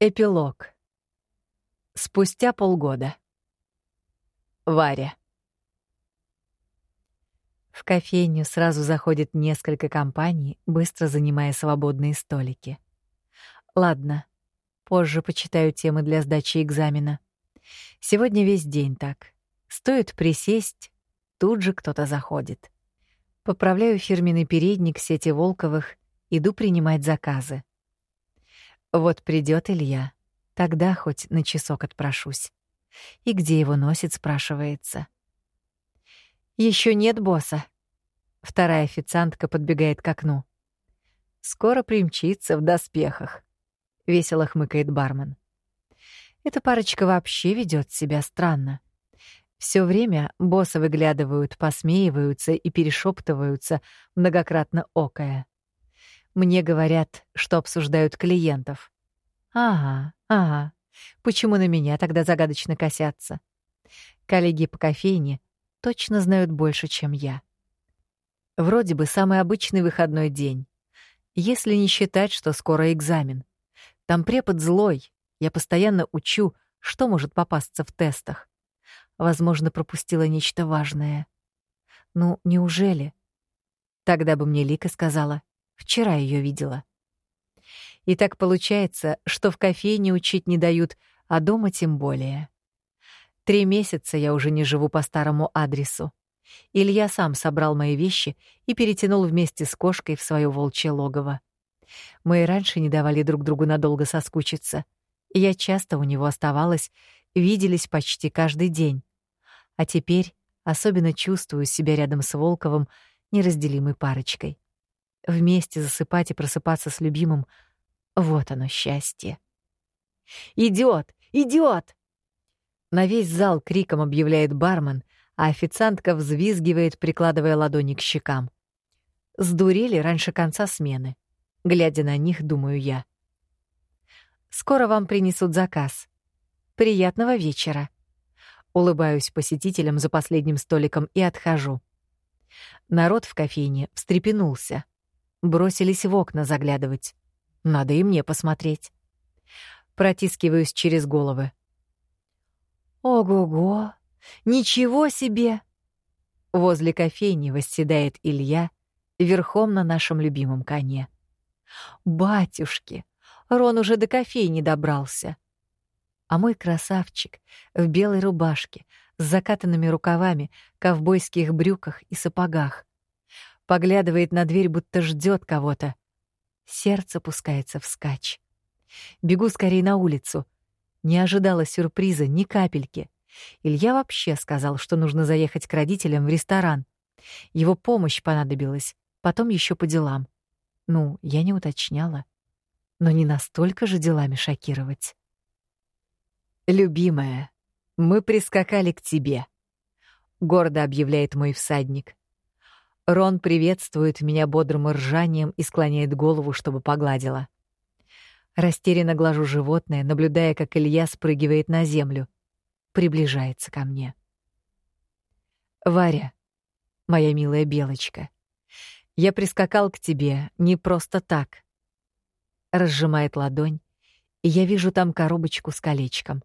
Эпилог. Спустя полгода. Варя. В кофейню сразу заходит несколько компаний, быстро занимая свободные столики. Ладно, позже почитаю темы для сдачи экзамена. Сегодня весь день так. Стоит присесть, тут же кто-то заходит. Поправляю фирменный передник сети Волковых, иду принимать заказы. Вот придет Илья, тогда хоть на часок отпрошусь. И где его носит, спрашивается. Еще нет босса. Вторая официантка подбегает к окну. Скоро примчится в доспехах. Весело хмыкает бармен. Эта парочка вообще ведет себя странно. Все время боссы выглядывают, посмеиваются и перешептываются, многократно окая. Мне говорят, что обсуждают клиентов. Ага, ага. Почему на меня тогда загадочно косятся? Коллеги по кофейне точно знают больше, чем я. Вроде бы самый обычный выходной день. Если не считать, что скоро экзамен. Там препод злой. Я постоянно учу, что может попасться в тестах. Возможно, пропустила нечто важное. Ну, неужели? Тогда бы мне Лика сказала, Вчера ее видела. И так получается, что в кофейне учить не дают, а дома тем более. Три месяца я уже не живу по старому адресу. Илья сам собрал мои вещи и перетянул вместе с кошкой в свое волчье логово. Мы и раньше не давали друг другу надолго соскучиться. Я часто у него оставалась, виделись почти каждый день. А теперь особенно чувствую себя рядом с Волковым неразделимой парочкой. Вместе засыпать и просыпаться с любимым — вот оно счастье. «Идёт! Идёт!» На весь зал криком объявляет бармен, а официантка взвизгивает, прикладывая ладони к щекам. Сдурели раньше конца смены. Глядя на них, думаю я. «Скоро вам принесут заказ. Приятного вечера!» Улыбаюсь посетителям за последним столиком и отхожу. Народ в кофейне встрепенулся бросились в окна заглядывать. Надо и мне посмотреть. Протискиваюсь через головы. Ого-го! Ничего себе! Возле кофейни восседает Илья верхом на нашем любимом коне. Батюшки! Рон уже до кофейни добрался. А мой красавчик в белой рубашке, с закатанными рукавами, ковбойских брюках и сапогах поглядывает на дверь, будто ждет кого-то. Сердце пускается вскачь. Бегу скорее на улицу. Не ожидала сюрприза ни капельки. Илья вообще сказал, что нужно заехать к родителям в ресторан. Его помощь понадобилась, потом еще по делам. Ну, я не уточняла. Но не настолько же делами шокировать. «Любимая, мы прискакали к тебе», — гордо объявляет мой всадник. Рон приветствует меня бодрым ржанием и склоняет голову, чтобы погладила. Растерянно глажу животное, наблюдая, как Илья спрыгивает на землю. Приближается ко мне. «Варя, моя милая белочка, я прискакал к тебе не просто так». Разжимает ладонь, и я вижу там коробочку с колечком.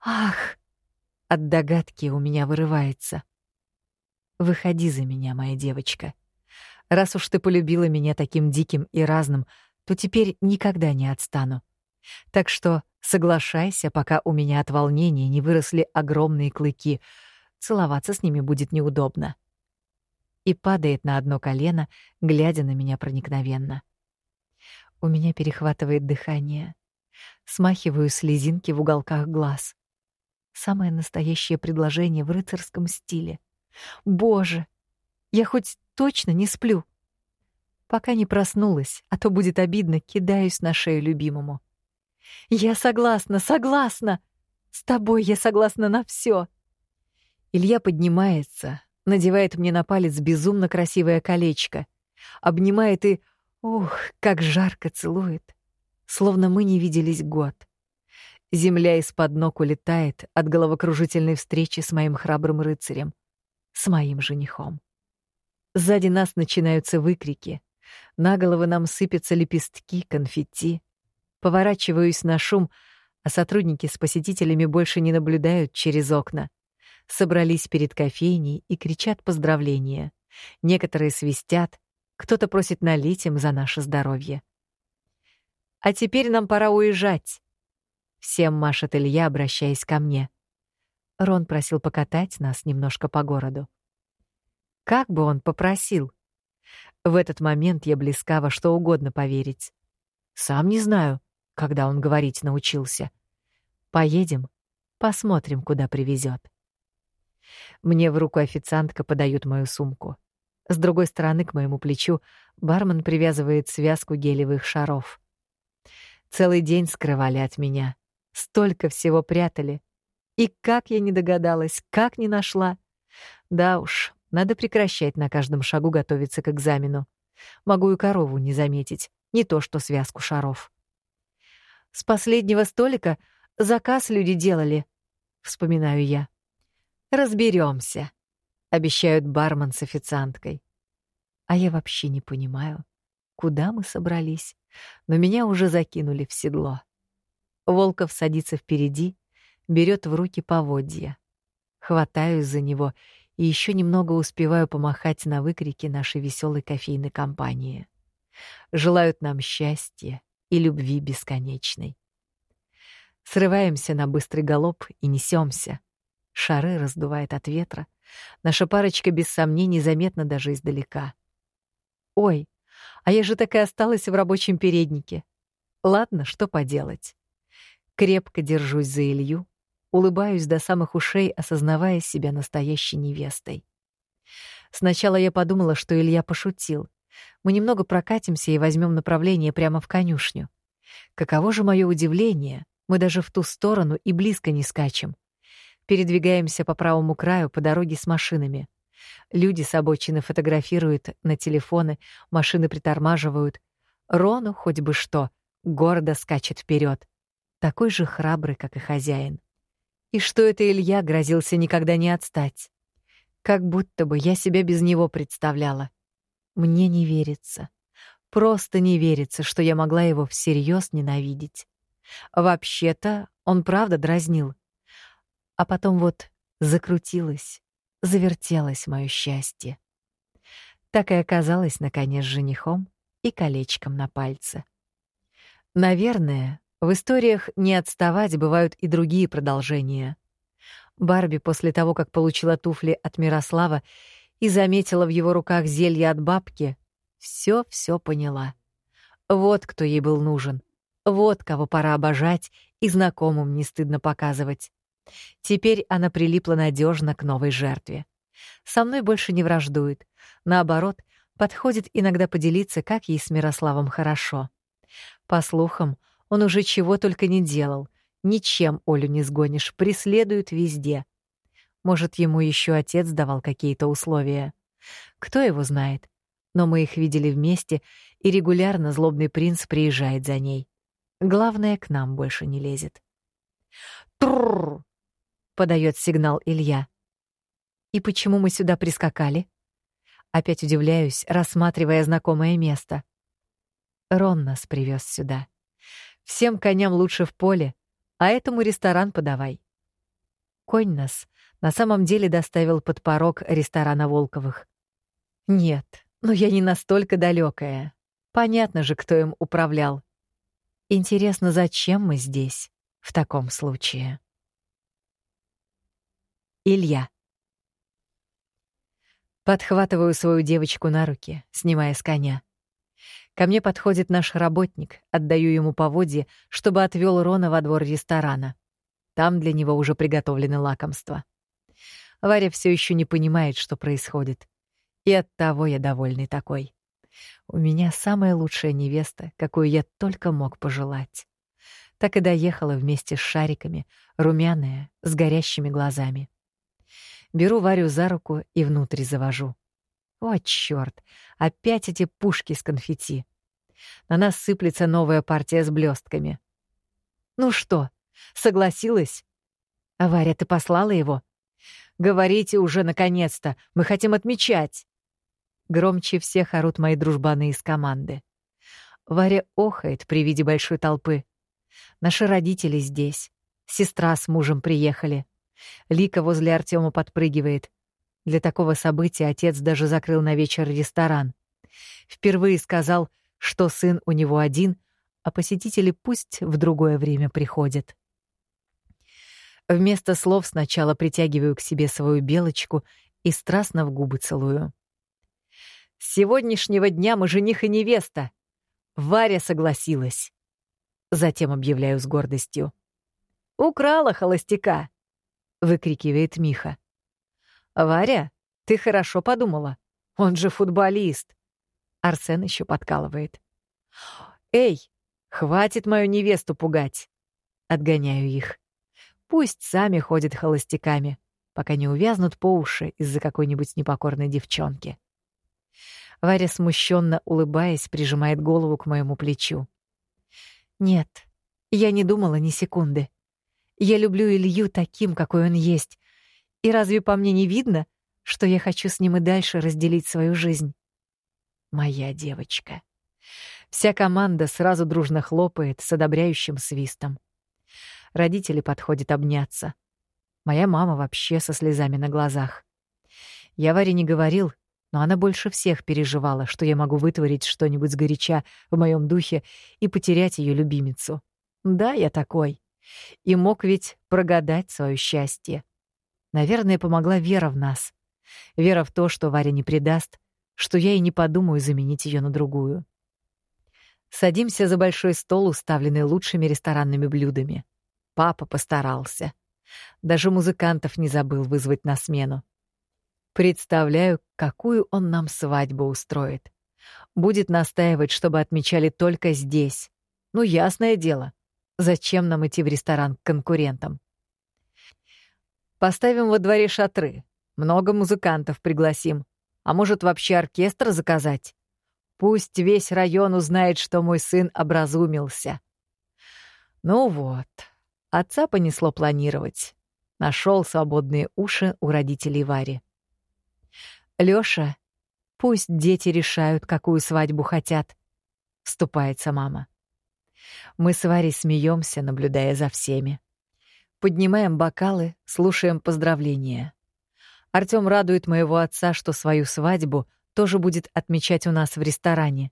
«Ах!» От догадки у меня вырывается. Выходи за меня, моя девочка. Раз уж ты полюбила меня таким диким и разным, то теперь никогда не отстану. Так что соглашайся, пока у меня от волнения не выросли огромные клыки. Целоваться с ними будет неудобно. И падает на одно колено, глядя на меня проникновенно. У меня перехватывает дыхание. Смахиваю слезинки в уголках глаз. Самое настоящее предложение в рыцарском стиле — Боже, я хоть точно не сплю. Пока не проснулась, а то будет обидно, кидаюсь на шею любимому. Я согласна, согласна. С тобой я согласна на все. Илья поднимается, надевает мне на палец безумно красивое колечко, обнимает и, ух, как жарко целует, словно мы не виделись год. Земля из-под ног улетает от головокружительной встречи с моим храбрым рыцарем с моим женихом. Сзади нас начинаются выкрики. На головы нам сыпятся лепестки, конфетти. Поворачиваюсь на шум, а сотрудники с посетителями больше не наблюдают через окна. Собрались перед кофейней и кричат поздравления. Некоторые свистят, кто-то просит налить им за наше здоровье. «А теперь нам пора уезжать», — всем машет Илья, обращаясь ко мне. Рон просил покатать нас немножко по городу. Как бы он попросил? В этот момент я близка во что угодно поверить. Сам не знаю, когда он говорить научился. Поедем, посмотрим, куда привезет. Мне в руку официантка подает мою сумку. С другой стороны к моему плечу бармен привязывает связку гелевых шаров. Целый день скрывали от меня. Столько всего прятали. И как я не догадалась, как не нашла. Да уж, надо прекращать на каждом шагу готовиться к экзамену. Могу и корову не заметить, не то что связку шаров. С последнего столика заказ люди делали, вспоминаю я. Разберемся, обещают бармен с официанткой. А я вообще не понимаю, куда мы собрались, но меня уже закинули в седло. Волков садится впереди, берет в руки поводья. Хватаюсь за него и еще немного успеваю помахать на выкрики нашей веселой кофейной компании. Желают нам счастья и любви бесконечной. Срываемся на быстрый галоп и несемся. Шары раздувает от ветра. Наша парочка без сомнений заметна даже издалека. Ой, а я же так и осталась в рабочем переднике. Ладно, что поделать. Крепко держусь за Илью, улыбаюсь до самых ушей, осознавая себя настоящей невестой. Сначала я подумала, что Илья пошутил. Мы немного прокатимся и возьмем направление прямо в конюшню. Каково же мое удивление, мы даже в ту сторону и близко не скачем. Передвигаемся по правому краю по дороге с машинами. Люди с обочины фотографируют на телефоны, машины притормаживают. Рону хоть бы что, гордо скачет вперед, такой же храбрый, как и хозяин. И что это Илья грозился никогда не отстать. Как будто бы я себя без него представляла. Мне не верится. Просто не верится, что я могла его всерьез ненавидеть. Вообще-то он правда дразнил. А потом вот закрутилось, завертелось мое счастье. Так и оказалось, наконец, женихом и колечком на пальце. Наверное, в историях «Не отставать» бывают и другие продолжения. Барби после того, как получила туфли от Мирослава и заметила в его руках зелье от бабки, все-все поняла. Вот кто ей был нужен. Вот кого пора обожать и знакомым не стыдно показывать. Теперь она прилипла надежно к новой жертве. Со мной больше не враждует. Наоборот, подходит иногда поделиться, как ей с Мирославом хорошо. По слухам, он уже чего только не делал. Ничем Олю не сгонишь, преследует везде. Может, ему еще отец давал какие-то условия. Кто его знает? Но мы их видели вместе, и регулярно злобный принц приезжает за ней. Главное, к нам больше не лезет. «Трррр!» — подает сигнал Илья. «И почему мы сюда прискакали?» Опять удивляюсь, рассматривая знакомое место. Рон нас привез сюда. Всем коням лучше в поле, а этому ресторан подавай. Конь нас на самом деле доставил под порог ресторана Волковых. Нет, но я не настолько далекая. Понятно же, кто им управлял. Интересно, зачем мы здесь в таком случае? Илья. Подхватываю свою девочку на руки, снимая с коня. Ко мне подходит наш работник, отдаю ему поводье, чтобы отвел Рона во двор ресторана. Там для него уже приготовлены лакомства. Варя все еще не понимает, что происходит. И от того я довольный такой. У меня самая лучшая невеста, какую я только мог пожелать. Так и доехала вместе с шариками, румяная, с горящими глазами. Беру Варю за руку и внутрь завожу. О, чёрт! Опять эти пушки с конфетти. На нас сыплется новая партия с блестками. Ну что, согласилась? А Варя, ты послала его? Говорите уже наконец-то, мы хотим отмечать. Громче всех орут мои дружбаны из команды. Варя охает при виде большой толпы. Наши родители здесь. Сестра с мужем приехали. Лика возле Артема подпрыгивает. Для такого события отец даже закрыл на вечер ресторан. Впервые сказал, что сын у него один, а посетители пусть в другое время приходят. Вместо слов сначала притягиваю к себе свою белочку и страстно в губы целую. «С сегодняшнего дня мы жених и невеста!» Варя согласилась. Затем объявляю с гордостью. «Украла холостяка!» — выкрикивает Миха. «Варя, ты хорошо подумала. Он же футболист!» Арсен еще подкалывает. «Эй, хватит мою невесту пугать!» Отгоняю их. Пусть сами ходят холостяками, пока не увязнут по уши из-за какой-нибудь непокорной девчонки. Варя, смущенно улыбаясь, прижимает голову к моему плечу. «Нет, я не думала ни секунды. Я люблю Илью таким, какой он есть. И разве по мне не видно, что я хочу с ним и дальше разделить свою жизнь? Моя девочка». Вся команда сразу дружно хлопает с одобряющим свистом. Родители подходят обняться. Моя мама вообще со слезами на глазах. Я Варе не говорил, но она больше всех переживала, что я могу вытворить что-нибудь сгоряча в моем духе и потерять ее любимицу. Да, я такой. И мог ведь прогадать свое счастье. Наверное, помогла вера в нас. Вера в то, что Варя не предаст, что я и не подумаю заменить ее на другую. Садимся за большой стол, уставленный лучшими ресторанными блюдами. Папа постарался. Даже музыкантов не забыл вызвать на смену. Представляю, какую он нам свадьбу устроит. Будет настаивать, чтобы отмечали только здесь. Ну, ясное дело. Зачем нам идти в ресторан к конкурентам? Поставим во дворе шатры. Много музыкантов пригласим. А может, вообще оркестр заказать? Пусть весь район узнает, что мой сын образумился. Ну вот, Отца понесло планировать. Нашел свободные уши у родителей Вари. Лёша, пусть дети решают, какую свадьбу хотят, вступается мама. Мы с Варей смеемся, наблюдая за всеми. Поднимаем бокалы, слушаем поздравления. Артём радует моего отца, что свою свадьбу тоже будет отмечать у нас в ресторане.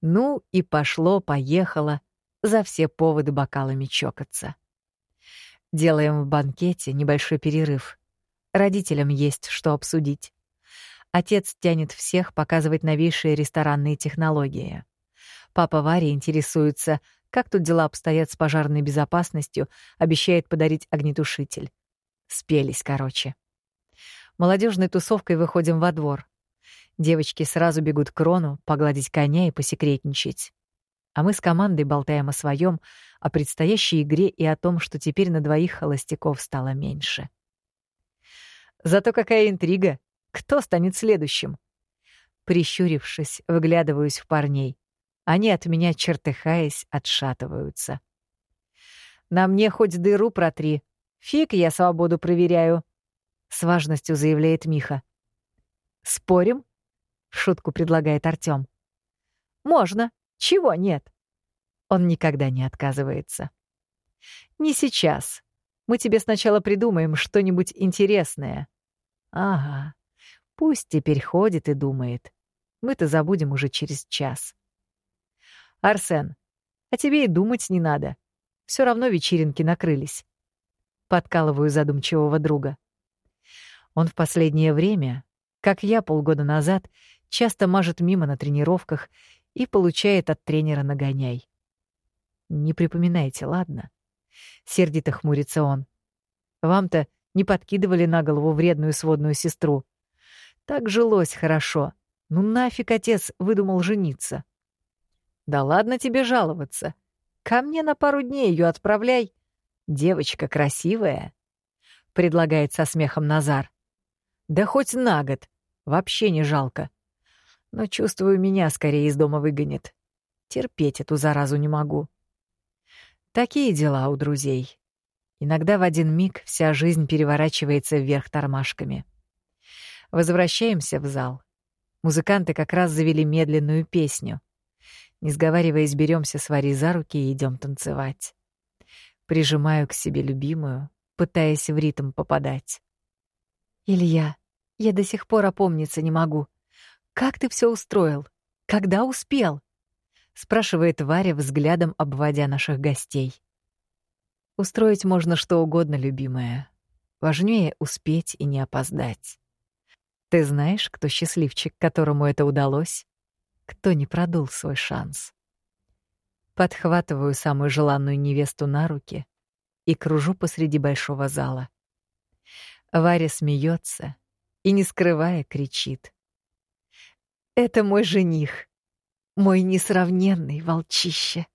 Ну и пошло-поехало за все поводы бокалами чокаться. Делаем в банкете небольшой перерыв. Родителям есть что обсудить. Отец тянет всех показывать новейшие ресторанные технологии. Папа Варя интересуется, как тут дела обстоят с пожарной безопасностью, обещает подарить огнетушитель. Спелись, короче. Молодежной тусовкой выходим во двор. Девочки сразу бегут к Рону, погладить коня и посекретничать а мы с командой болтаем о своем, о предстоящей игре и о том, что теперь на двоих холостяков стало меньше. Зато какая интрига! Кто станет следующим? Прищурившись, выглядываюсь в парней. Они от меня, чертыхаясь, отшатываются. «На мне хоть дыру протри. Фиг я свободу проверяю», — с важностью заявляет Миха. «Спорим?» — шутку предлагает Артём. «Можно», чего нет? Он никогда не отказывается. Не сейчас. Мы тебе сначала придумаем что-нибудь интересное. Ага. Пусть теперь ходит и думает. Мы-то забудем уже через час. Арсен, а тебе и думать не надо. Все равно вечеринки накрылись. Подкалываю задумчивого друга. Он в последнее время, как я полгода назад, часто мажет мимо на тренировках и получает от тренера нагоняй. Не припоминайте, ладно? Сердито хмурится он. Вам-то не подкидывали на голову вредную сводную сестру. Так жилось хорошо. Ну нафиг отец выдумал жениться? Да ладно тебе жаловаться. Ко мне на пару дней ее отправляй. Девочка красивая, предлагает со смехом Назар. Да хоть на год. Вообще не жалко но чувствую, меня скорее из дома выгонит. Терпеть эту заразу не могу. Такие дела у друзей. Иногда в один миг вся жизнь переворачивается вверх тормашками. Возвращаемся в зал. Музыканты как раз завели медленную песню. Не сговариваясь, беремся с Варей за руки и идем танцевать. Прижимаю к себе любимую, пытаясь в ритм попадать. «Илья, я до сих пор опомниться не могу. Как ты все устроил? Когда успел?» — спрашивает Варя, взглядом обводя наших гостей. «Устроить можно что угодно, любимая. Важнее успеть и не опоздать. Ты знаешь, кто счастливчик, которому это удалось? Кто не продул свой шанс?» Подхватываю самую желанную невесту на руки и кружу посреди большого зала. Варя смеется и, не скрывая, кричит. «Это мой жених, мой несравненный волчище!»